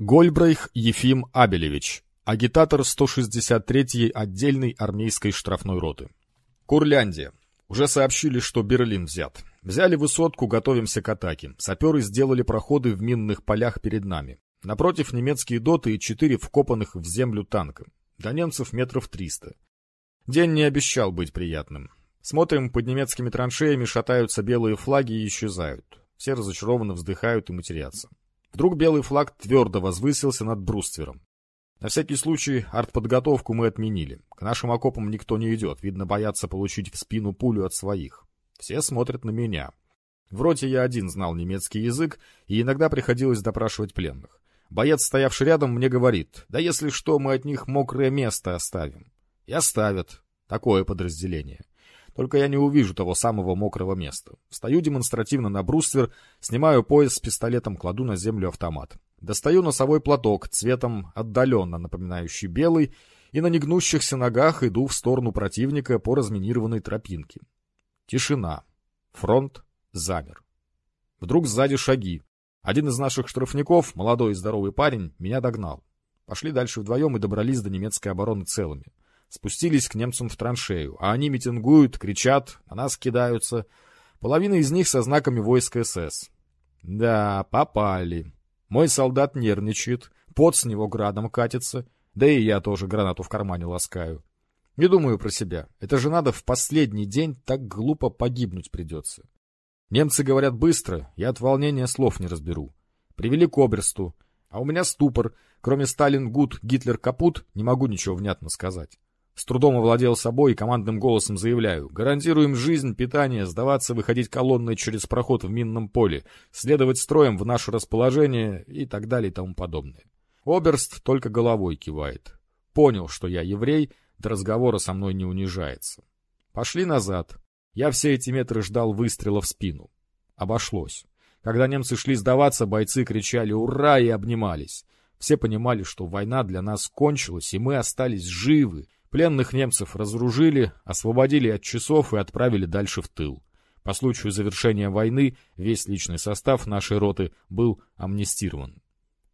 Гольбрейх Ефим Абелевич, агитатор 163-й отдельной армейской штрафной роты. Курляндия. Уже сообщили, что Берлин взят. Взяли высотку, готовимся к атаке. Саперы сделали проходы в минных полях перед нами. Напротив немецкие доты и четыре вкопанных в землю танка. До немцев метров триста. День не обещал быть приятным. Смотрим, под немецкими траншеями шатаются белые флаги и исчезают. Все разочарованно вздыхают и матерятся. Вдруг белый флаг твердо возвысился над бруствером. На всякий случай артподготовку мы отменили. К нашим окопам никто не идет, видно, боятся получить в спину пулю от своих. Все смотрят на меня. В роте я один знал немецкий язык, и иногда приходилось допрашивать пленных. Боец, стоявший рядом, мне говорит, да если что, мы от них мокрое место оставим. И оставят. Такое подразделение. Только я не увижу того самого мокрого места. Встаю демонстративно на бруствер, снимаю пояс с пистолетом, кладу на землю автомат. Достаю носовой платок, цветом отдаленно напоминающий белый, и на негнущихся ногах иду в сторону противника по разминированной тропинке. Тишина. Фронт замер. Вдруг сзади шаги. Один из наших штрафников, молодой и здоровый парень, меня догнал. Пошли дальше вдвоем и добрались до немецкой обороны целыми спустились к немцам в траншею, а они митингуют, кричат, на нас кидаются. Половина из них со знаками войск СС. Да, попали. Мой солдат нервничает, пот с него градом катится, да и я тоже гранату в кармане ласкаю. Не думаю про себя. Это же надо в последний день так глупо погибнуть придется. Немцы говорят быстро, я от волнения слов не разберу. Привели к оберсту, а у меня ступор. Кроме Сталин гуд, Гитлер капут, не могу ничего внятно сказать. С трудом овладел собой и командным голосом заявляю. Гарантируем жизнь, питание, сдаваться, выходить колонной через проход в минном поле, следовать строем в наше расположение и так далее и тому подобное. Оберст только головой кивает. Понял, что я еврей, до разговора со мной не унижается. Пошли назад. Я все эти метры ждал выстрела в спину. Обошлось. Когда немцы шли сдаваться, бойцы кричали «Ура!» и обнимались. Все понимали, что война для нас кончилась, и мы остались живы, Пленных немцев разоружили, освободили от часов и отправили дальше в тыл. По случаю завершения войны весь личный состав нашей роты был амнистирован.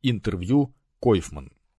Интервью Койфман